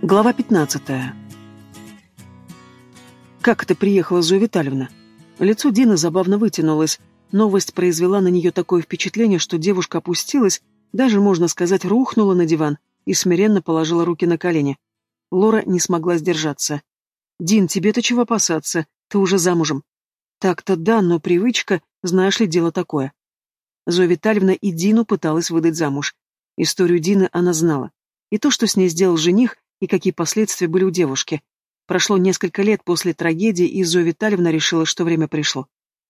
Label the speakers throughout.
Speaker 1: Глава 15. «Как ты приехала, Зоя Витальевна?» Лицо Дины забавно вытянулось. Новость произвела на нее такое впечатление, что девушка опустилась, даже, можно сказать, рухнула на диван и смиренно положила руки на колени. Лора не смогла сдержаться. «Дин, тебе-то чего опасаться? Ты уже замужем». «Так-то да, но привычка, знаешь ли, дело такое». Зоя Витальевна и Дину пыталась выдать замуж. Историю Дины она знала. И то, что с ней сделал жених, и какие последствия были у девушки. Прошло несколько лет после трагедии, и Зоя Витальевна решила, что время пришло.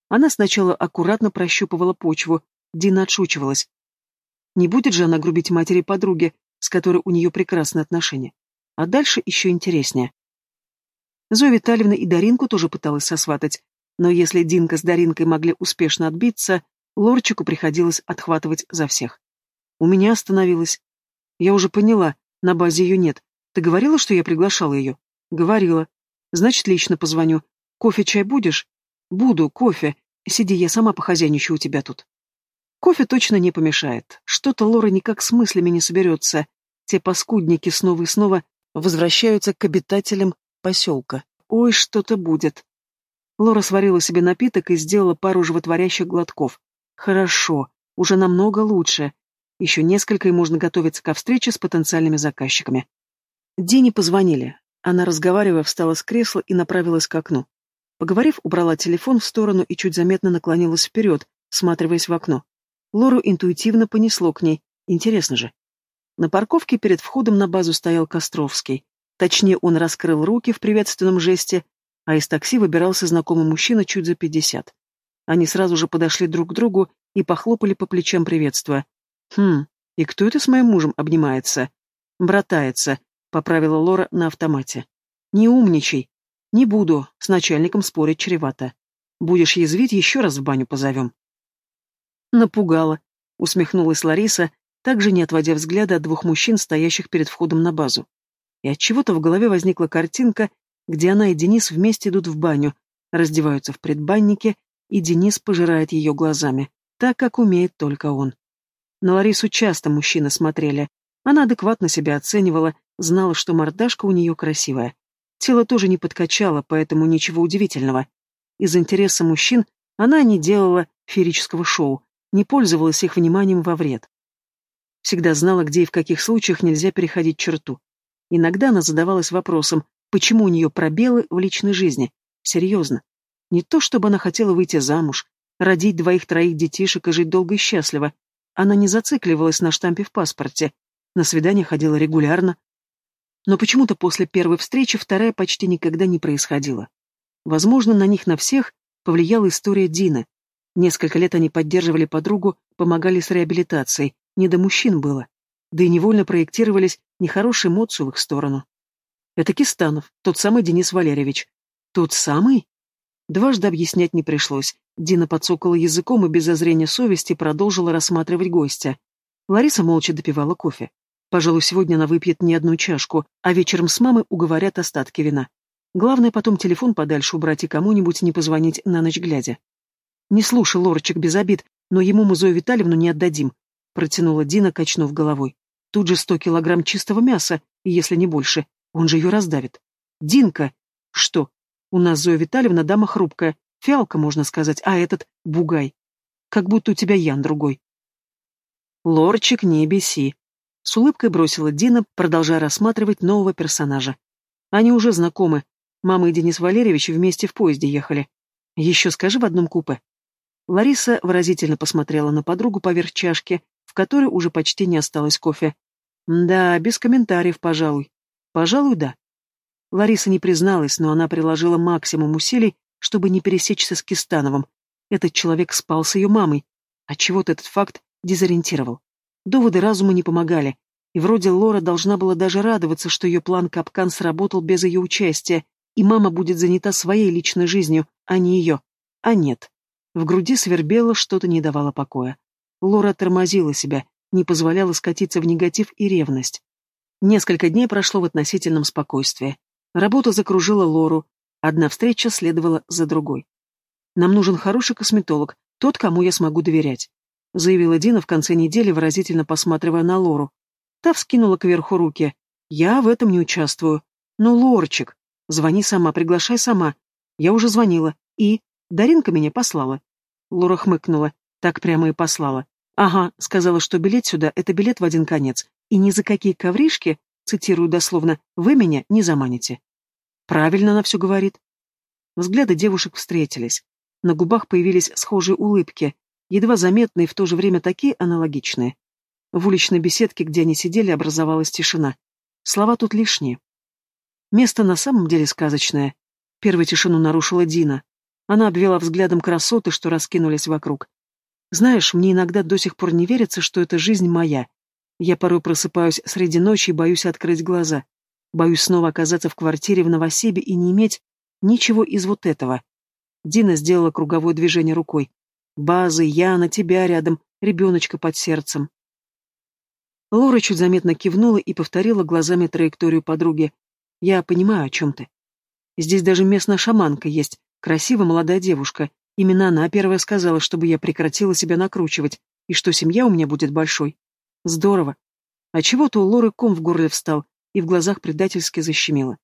Speaker 1: Она сначала аккуратно прощупывала почву, Дина отшучивалась. Не будет же она грубить матери подруги, с которой у нее прекрасные отношения. А дальше еще интереснее. Зоя Витальевна и Даринку тоже пыталась сосватать, но если Динка с Даринкой могли успешно отбиться, Лорчику приходилось отхватывать за всех. У меня остановилось. Я уже поняла, на базе ее нет, ты говорила, что я приглашала ее? Говорила. Значит, лично позвоню. Кофе, чай будешь? Буду, кофе. Сиди, я сама похозяйничаю у тебя тут. Кофе точно не помешает. Что-то Лора никак с мыслями не соберется. Те паскудники снова и снова возвращаются к обитателям поселка. Ой, что-то будет. Лора сварила себе напиток и сделала пару животворящих глотков. Хорошо, уже намного лучше. Еще несколько и можно готовиться ко встрече с потенциальными заказчиками. Дине позвонили. Она, разговаривая, встала с кресла и направилась к окну. Поговорив, убрала телефон в сторону и чуть заметно наклонилась вперед, всматриваясь в окно. Лору интуитивно понесло к ней. Интересно же. На парковке перед входом на базу стоял Костровский. Точнее, он раскрыл руки в приветственном жесте, а из такси выбирался знакомый мужчина чуть за пятьдесят. Они сразу же подошли друг к другу и похлопали по плечам, приветствуя. «Хм, и кто это с моим мужем обнимается?» «Братается», — поправила Лора на автомате. «Не умничай. Не буду, с начальником спорить чревато. Будешь язвить, еще раз в баню позовем». Напугала, усмехнулась Лариса, также не отводя взгляда от двух мужчин, стоящих перед входом на базу. И от чего то в голове возникла картинка, где она и Денис вместе идут в баню, раздеваются в предбаннике, и Денис пожирает ее глазами, так, как умеет только он. На Ларису часто мужчины смотрели. Она адекватно себя оценивала, Знала, что мордашка у нее красивая. Тело тоже не подкачало, поэтому ничего удивительного. Из интереса мужчин она не делала феерического шоу, не пользовалась их вниманием во вред. Всегда знала, где и в каких случаях нельзя переходить черту. Иногда она задавалась вопросом, почему у нее пробелы в личной жизни. Серьезно. Не то, чтобы она хотела выйти замуж, родить двоих-троих детишек и жить долго и счастливо. Она не зацикливалась на штампе в паспорте. На свидания ходила регулярно, но почему-то после первой встречи вторая почти никогда не происходила. Возможно, на них на всех повлияла история Дины. Несколько лет они поддерживали подругу, помогали с реабилитацией, не до мужчин было. Да и невольно проектировались нехорошие эмоции в их сторону. Это Кистанов, тот самый Денис Валерьевич. Тот самый? Дважды объяснять не пришлось. Дина подсокала языком и без зазрения совести продолжила рассматривать гостя. Лариса молча допивала кофе. Пожалуй, сегодня она выпьет не одну чашку, а вечером с мамой уговорят остатки вина. Главное потом телефон подальше убрать и кому-нибудь не позвонить на ночь глядя. «Не слушай, Лорочек, без обид, но ему мы Зою Витальевну не отдадим», — протянула Дина, качнув головой. «Тут же сто килограмм чистого мяса, если не больше. Он же ее раздавит». «Динка!» «Что? У нас Зоя Витальевна дама хрупкая, фиалка, можно сказать, а этот — бугай. Как будто у тебя Ян другой». «Лорчик, не беси», с улыбкой бросила Дина, продолжая рассматривать нового персонажа. Они уже знакомы. Мама и Денис Валерьевич вместе в поезде ехали. Еще скажи в одном купе. Лариса выразительно посмотрела на подругу поверх чашки, в которой уже почти не осталось кофе. Да, без комментариев, пожалуй. Пожалуй, да. Лариса не призналась, но она приложила максимум усилий, чтобы не пересечься с Кистановым. Этот человек спал с ее мамой. Отчего-то этот факт дезориентировал. Доводы разума не помогали, и вроде Лора должна была даже радоваться, что ее план капкан сработал без ее участия, и мама будет занята своей личной жизнью, а не ее. А нет. В груди свербело, что-то не давало покоя. Лора тормозила себя, не позволяла скатиться в негатив и ревность. Несколько дней прошло в относительном спокойствии. Работа закружила Лору, одна встреча следовала за другой. Нам нужен хороший косметолог, тот, кому я смогу доверять заявила Дина в конце недели, выразительно посматривая на Лору. Та вскинула кверху руки. Я в этом не участвую. Ну, Лорчик, звони сама, приглашай сама. Я уже звонила. И? Даринка меня послала. Лора хмыкнула. Так прямо и послала. Ага, сказала, что билет сюда — это билет в один конец. И ни за какие ковришки, цитирую дословно, вы меня не заманите. Правильно она все говорит. Взгляды девушек встретились. На губах появились схожие улыбки, едва заметные в то же время такие аналогичные. В уличной беседке, где они сидели, образовалась тишина. Слова тут лишние. Место на самом деле сказочное. Первую тишину нарушила Дина. Она обвела взглядом красоты, что раскинулись вокруг. Знаешь, мне иногда до сих пор не верится, что эта жизнь моя. Я порой просыпаюсь среди ночи и боюсь открыть глаза. Боюсь снова оказаться в квартире в Новосибе и не иметь ничего из вот этого. Дина сделала круговое движение рукой. Базы, Яна, тебя рядом, ребеночка под сердцем. Лора чуть заметно кивнула и повторила глазами траекторию подруги. «Я понимаю, о чем ты. Здесь даже местная шаманка есть, красивая молодая девушка. Именно она первая сказала, чтобы я прекратила себя накручивать, и что семья у меня будет большой. Здорово. А чего-то у Лоры ком в горле встал, и в глазах предательски защемило.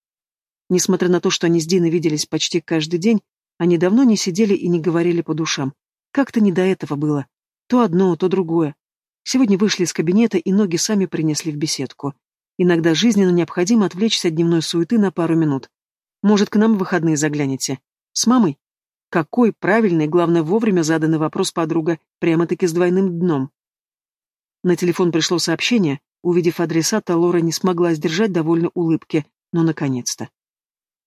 Speaker 1: Несмотря на то, что они с Диной виделись почти каждый день, они давно не сидели и не говорили по душам. Как-то не до этого было. То одно, то другое. Сегодня вышли из кабинета и ноги сами принесли в беседку. Иногда жизненно необходимо отвлечься от дневной суеты на пару минут. Может, к нам в выходные заглянете? С мамой? Какой правильный, главное, вовремя заданный вопрос подруга, прямо-таки с двойным дном. На телефон пришло сообщение. Увидев адресата, Лора не смогла сдержать довольно улыбки. Но, наконец-то.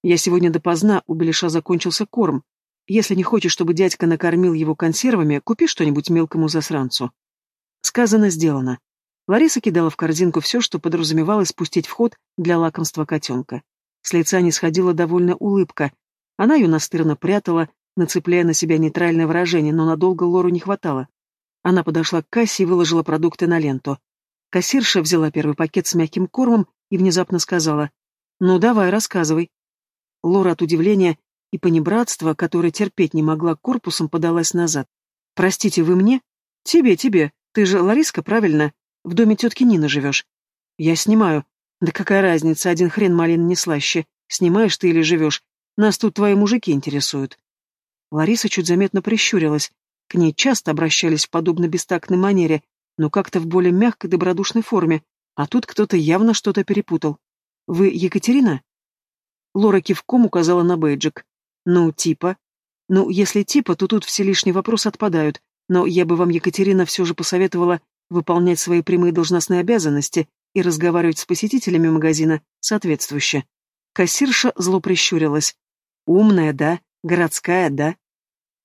Speaker 1: Я сегодня допоздна, у Белиша закончился корм. Если не хочешь, чтобы дядька накормил его консервами, купи что-нибудь мелкому засранцу. Сказано, сделано. Лариса кидала в корзинку все, что подразумевалось спустить в ход для лакомства котенка. С лица не сходила довольная улыбка. Она ее настырно прятала, нацепляя на себя нейтральное выражение, но надолго Лору не хватало. Она подошла к кассе и выложила продукты на ленту. Кассирша взяла первый пакет с мягким кормом и внезапно сказала «Ну давай, рассказывай». Лора от удивления и понебратства, которое терпеть не могла корпусом, подалась назад. «Простите, вы мне?» «Тебе, тебе. Ты же Лариска, правильно? В доме тетки Нины живешь. Я снимаю. Да какая разница, один хрен малин не слаще. Снимаешь ты или живешь? Нас тут твои мужики интересуют. Лариса чуть заметно прищурилась. К ней часто обращались в подобно бестактной манере, но как-то в более мягкой добродушной форме, а тут кто-то явно что-то перепутал. «Вы Екатерина?» Лора кивком указала на бейджик. «Ну, типа?» «Ну, если типа, то тут все лишние вопросы отпадают. Но я бы вам, Екатерина, все же посоветовала выполнять свои прямые должностные обязанности и разговаривать с посетителями магазина соответствующе. Кассирша зло прищурилась. Умная, да, городская, да.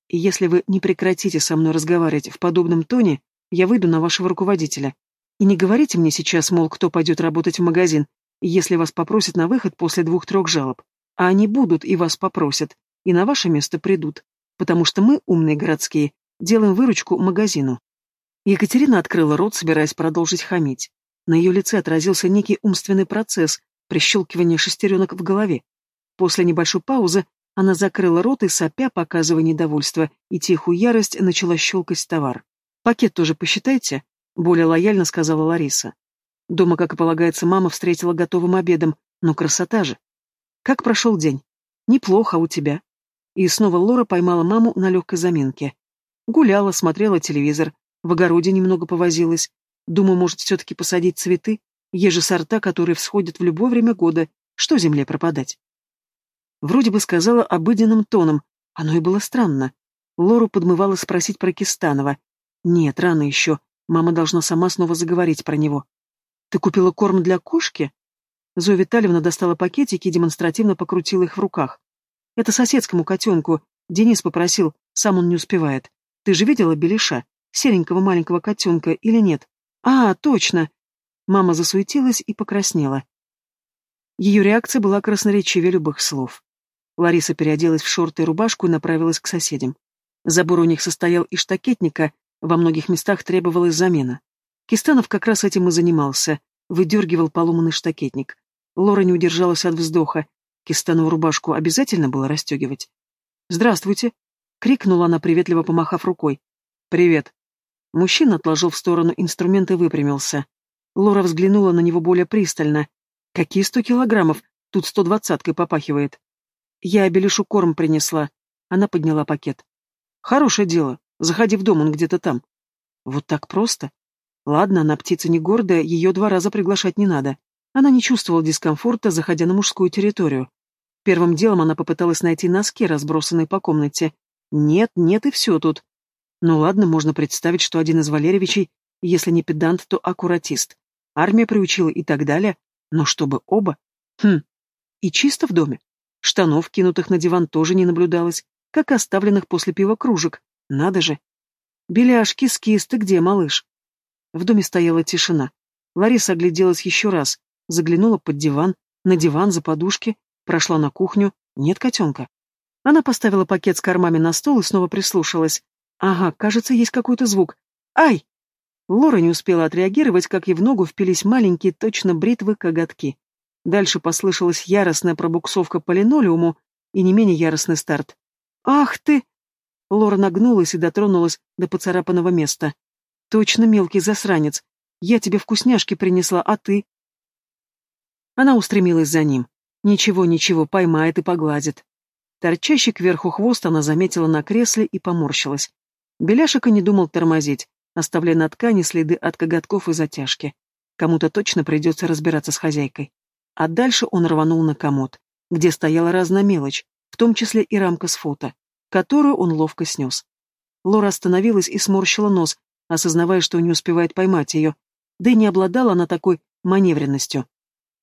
Speaker 1: И если вы не прекратите со мной разговаривать в подобном тоне, я выйду на вашего руководителя. И не говорите мне сейчас, мол, кто пойдет работать в магазин, если вас попросят на выход после двух-трех жалоб. А они будут и вас попросят, и на ваше место придут. Потому что мы, умные городские, Делаем выручку магазину. Екатерина открыла рот, собираясь продолжить хамить. На ее лице отразился некий умственный процесс, прищелкивание шестеренок в голове. После небольшой паузы она закрыла рот и, сопя, показывая недовольство и тихую ярость, начала щелкать товар. «Пакет тоже посчитайте», — более лояльно сказала Лариса. Дома, как и полагается, мама встретила готовым обедом, но красота же. «Как прошел день?» «Неплохо, а у тебя?» И снова Лора поймала маму на легкой заминке. Гуляла, смотрела телевизор, в огороде немного повозилась. Думаю, может, все-таки посадить цветы? Есть же сорта, которые всходят в любое время года. Что земле пропадать? Вроде бы сказала обыденным тоном. Оно и было странно. Лору подмывала спросить про Кистанова. Нет, рано еще. Мама должна сама снова заговорить про него. Ты купила корм для кошки? Зоя Витальевна достала пакетики и демонстративно покрутила их в руках. Это соседскому котенку. Денис попросил, сам он не успевает. Ты же видела Белиша, серенького маленького котенка, или нет? А, точно. Мама засуетилась и покраснела. Ее реакция была красноречивее любых слов. Лариса переоделась в шорты и рубашку и направилась к соседям. Забор у них состоял из штакетника, во многих местах требовалась замена. Кистанов как раз этим и занимался, выдергивал поломанный штакетник. Лора не удержалась от вздоха. Кистанову рубашку обязательно было расстегивать. «Здравствуйте», Крикнула она, приветливо помахав рукой. «Привет». Мужчина отложил в сторону инструмент и выпрямился. Лора взглянула на него более пристально. Какие сто килограммов? Тут сто двадцаткой попахивает. Я Белишу корм принесла. Она подняла пакет. Хорошее дело. Заходи в дом, он где-то там. Вот так просто? Ладно, она птица не гордая, ее два раза приглашать не надо. Она не чувствовала дискомфорта, заходя на мужскую территорию. Первым делом она попыталась найти носки, разбросанные по комнате. Нет, нет и все тут. Ну ладно, можно представить, что один из Валерьевичей, если не педант, то аккуратист. Армия приучила и так далее, но чтобы оба? Хм. И чисто в доме. Штанов, кинутых на диван, тоже не наблюдалось, как оставленных после пива кружек. Надо же. Беляшки, скис, где, малыш? В доме стояла тишина. Лариса огляделась еще раз, заглянула под диван, на диван, за подушки, прошла на кухню. Нет котенка. Она поставила пакет с кормами на стол и снова прислушалась. Ага, кажется, есть какой-то звук. Ай! Лора не успела отреагировать, как ей в ногу впились маленькие, точно бритвы, коготки. Дальше послышалась яростная пробуксовка по линолеуму и не менее яростный старт. «Ах ты!» Лора нагнулась и дотронулась до поцарапанного места. «Точно мелкий засранец. Я тебе вкусняшки принесла, а ты?» Она устремилась за ним. Ничего, ничего, поймает и погладит. Торчащий кверху хвост она заметила на кресле и поморщилась. Беляшек и не думал тормозить, оставляя на ткани следы от коготков и затяжки. Кому-то точно придется разбираться с хозяйкой. А дальше он рванул на комод, где стояла разная мелочь, в том числе и рамка с фото, которую он ловко снес. Лора остановилась и сморщила нос, осознавая, что не успевает поймать ее, да и не обладала она такой маневренностью.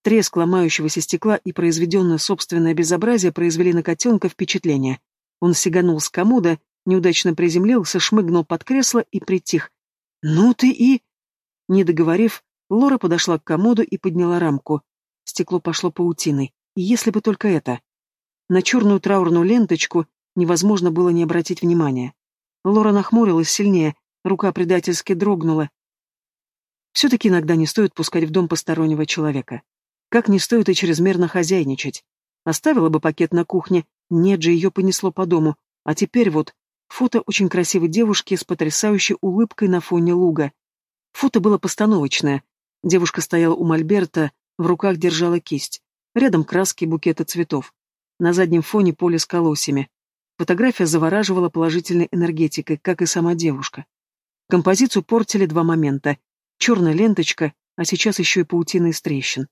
Speaker 1: Треск ломающегося стекла и произведенное собственное безобразие произвели на котенка впечатление. Он сиганул с комода, неудачно приземлился, шмыгнул под кресло и притих. «Ну ты и...» Не договорив, Лора подошла к комоду и подняла рамку. Стекло пошло паутиной. И если бы только это. На черную траурную ленточку невозможно было не обратить внимания. Лора нахмурилась сильнее, рука предательски дрогнула. Все-таки иногда не стоит пускать в дом постороннего человека. Как не стоит и чрезмерно хозяйничать. Оставила бы пакет на кухне, нет же, ее понесло по дому. А теперь вот, фото очень красивой девушки с потрясающей улыбкой на фоне луга. Фото было постановочное. Девушка стояла у мольберта, в руках держала кисть. Рядом краски и букеты цветов. На заднем фоне поле с колосьями. Фотография завораживала положительной энергетикой, как и сама девушка. Композицию портили два момента. Черная ленточка, а сейчас еще и паутина из трещин.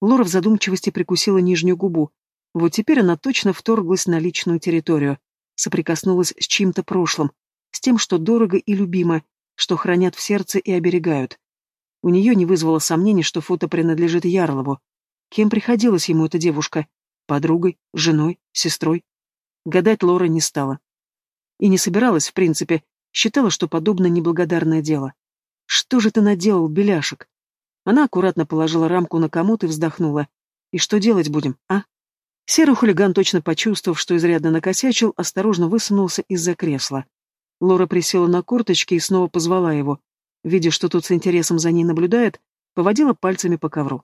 Speaker 1: Лора в задумчивости прикусила нижнюю губу. Вот теперь она точно вторглась на личную территорию, соприкоснулась с чьим-то прошлым, с тем, что дорого и любимо, что хранят в сердце и оберегают. У нее не вызвало сомнений, что фото принадлежит Ярлову. Кем приходилась ему эта девушка? Подругой, женой, сестрой? Гадать Лора не стала. И не собиралась, в принципе, считала, что подобное неблагодарное дело. Что же ты наделал, беляшек? Она аккуратно положила рамку на комод и вздохнула. «И что делать будем, а?» Серый хулиган, точно почувствовав, что изрядно накосячил, осторожно высунулся из-за кресла. Лора присела на корточки и снова позвала его. Видя, что тот с интересом за ней наблюдает, поводила пальцами по ковру.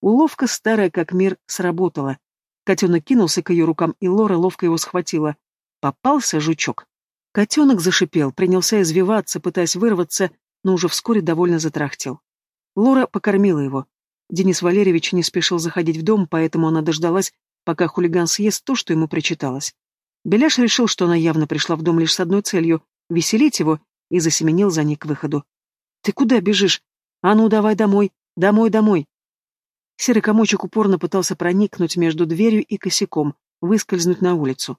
Speaker 1: Уловка, старая как мир, сработала. Котенок кинулся к ее рукам, и Лора ловко его схватила. Попался жучок. Котенок зашипел, принялся извиваться, пытаясь вырваться, но уже вскоре довольно затрахтел. Лора покормила его. Денис Валерьевич не спешил заходить в дом, поэтому она дождалась, пока хулиган съест то, что ему причиталось. Беляш решил, что она явно пришла в дом лишь с одной целью — веселить его, и засеменил за ней к выходу. «Ты куда бежишь? А ну, давай домой! Домой, домой!» Серый комочек упорно пытался проникнуть между дверью и косяком, выскользнуть на улицу.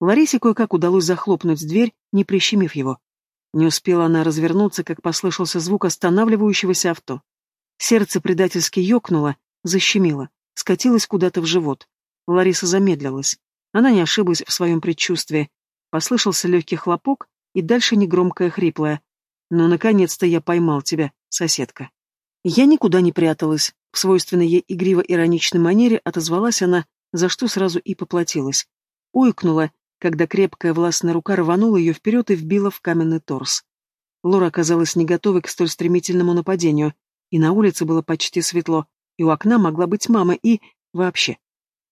Speaker 1: Ларисе кое-как удалось захлопнуть дверь, не прищемив его. Не успела она развернуться, как послышался звук останавливающегося авто. Сердце предательски ёкнуло, защемило, скатилось куда-то в живот. Лариса замедлилась. Она не ошиблась в своем предчувствии. Послышался легкий хлопок и дальше негромкое хриплое. «Ну, наконец-то я поймал тебя, соседка». Я никуда не пряталась. В свойственной ей игриво-ироничной манере отозвалась она, за что сразу и поплатилась. Ойкнула, когда крепкая властная рука рванула ее вперед и вбила в каменный торс. Лора оказалась не готовой к столь стремительному нападению, и на улице было почти светло, и у окна могла быть мама, и... вообще.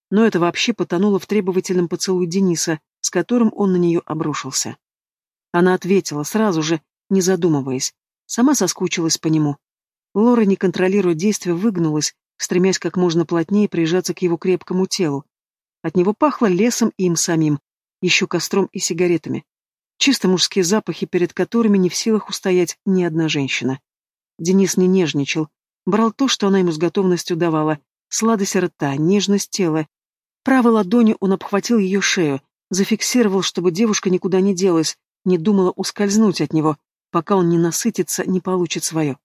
Speaker 1: Но это вообще потонуло в требовательном поцелуе Дениса, с которым он на нее обрушился. Она ответила, сразу же, не задумываясь. Сама соскучилась по нему. Лора, не контролируя действия, выгнулась, стремясь как можно плотнее прижаться к его крепкому телу. От него пахло лесом и им самим, еще костром и сигаретами. Чисто мужские запахи, перед которыми не в силах устоять ни одна женщина. Денис не нежничал, брал то, что она ему с готовностью давала, сладость рта, нежность тела. Правой ладонью он обхватил ее шею, зафиксировал, чтобы девушка никуда не делась, не думала ускользнуть от него, пока он не насытится, не получит свое.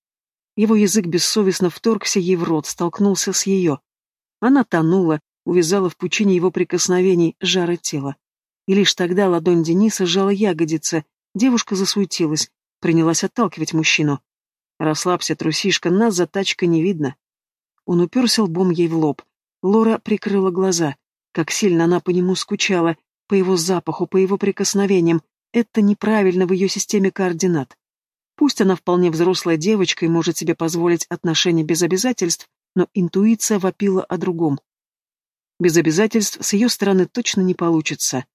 Speaker 1: Его язык бессовестно вторгся ей в рот, столкнулся с ее. Она тонула, увязала в пучине его прикосновений жара тела. И лишь тогда ладонь Дениса сжала ягодицы, девушка засуетилась, принялась отталкивать мужчину. «Расслабься, трусишка, нас за тачкой не видно». Он уперся лбом ей в лоб. Лора прикрыла глаза. Как сильно она по нему скучала, по его запаху, по его прикосновениям. Это неправильно в ее системе координат. Пусть она вполне взрослая девочка и может себе позволить отношения без обязательств, но интуиция вопила о другом. Без обязательств с ее стороны точно не получится.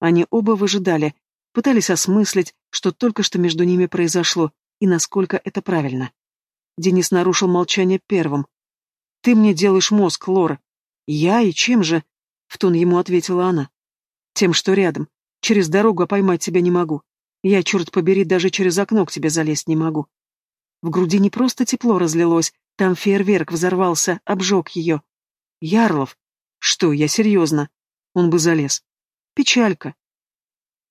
Speaker 1: Они оба выжидали, пытались осмыслить, что только что между ними произошло, и насколько это правильно. Денис нарушил молчание первым. «Ты мне делаешь мозг, Лора». «Я? И чем же?» — в тон ему ответила она. «Тем, что рядом. Через дорогу поймать тебя не могу. Я, черт побери, даже через окно к тебе залезть не могу. В груди не просто тепло разлилось, там фейерверк взорвался, обжег ее. Ярлов. Что, я серьезно? Он бы залез. Печалька.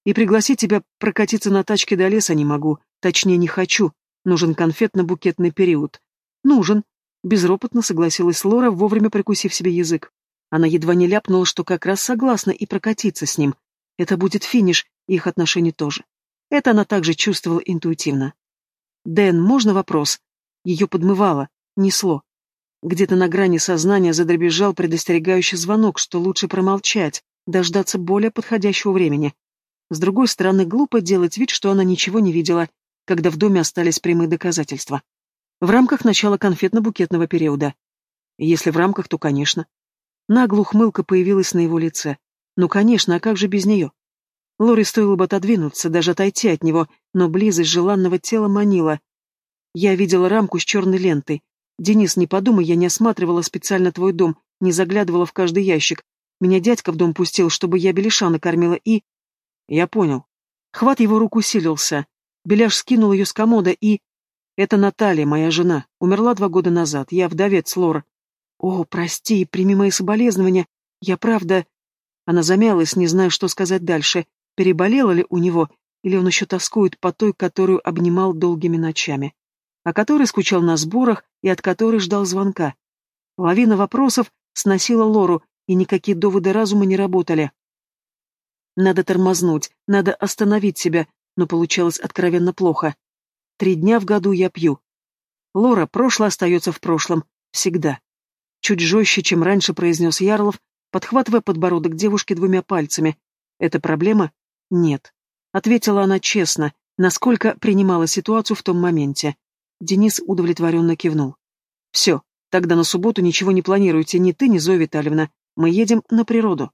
Speaker 1: И пригласить тебя прокатиться на тачке до леса не могу, точнее не хочу. Нужен конфетно-букетный период. Нужен. Безропотно согласилась Лора, вовремя прикусив себе язык. Она едва не ляпнула, что как раз согласна и прокатиться с ним. Это будет финиш, их отношений тоже. Это она также чувствовала интуитивно. «Дэн, можно вопрос?» Ее подмывало, несло. Где-то на грани сознания задребезжал предостерегающий звонок, что лучше промолчать, дождаться более подходящего времени. С другой стороны, глупо делать вид, что она ничего не видела, когда в доме остались прямые доказательства. В рамках начала конфетно-букетного периода. Если в рамках, то, конечно. Нагло ухмылка появилась на его лице. Ну, конечно, а как же без нее? Лори стоило бы отодвинуться, даже отойти от него, но близость желанного тела манила. Я видела рамку с черной лентой. Денис, не подумай, я не осматривала специально твой дом, не заглядывала в каждый ящик. Меня дядька в дом пустил, чтобы я Беляша накормила и... Я понял. Хват его рук усилился. Беляш скинул ее с комода и... Это Наталья, моя жена. Умерла два года назад. Я вдовец, Лора. О, прости, прими мои соболезнования. Я правда... Она замялась, не зная, что сказать дальше переболела ли у него, или он еще тоскует по той, которую обнимал долгими ночами, о которой скучал на сборах и от которой ждал звонка. Лавина вопросов сносила Лору, и никакие доводы разума не работали. Надо тормознуть, надо остановить себя, но получалось откровенно плохо. Три дня в году я пью. Лора, прошлое остается в прошлом. Всегда. Чуть жестче, чем раньше произнес Ярлов, подхватывая подбородок девушки двумя пальцами. Это проблема? «Нет», — ответила она честно, насколько принимала ситуацию в том моменте. Денис удовлетворенно кивнул. «Все, тогда на субботу ничего не планируйте ни ты, ни Зоя Витальевна. Мы едем на природу».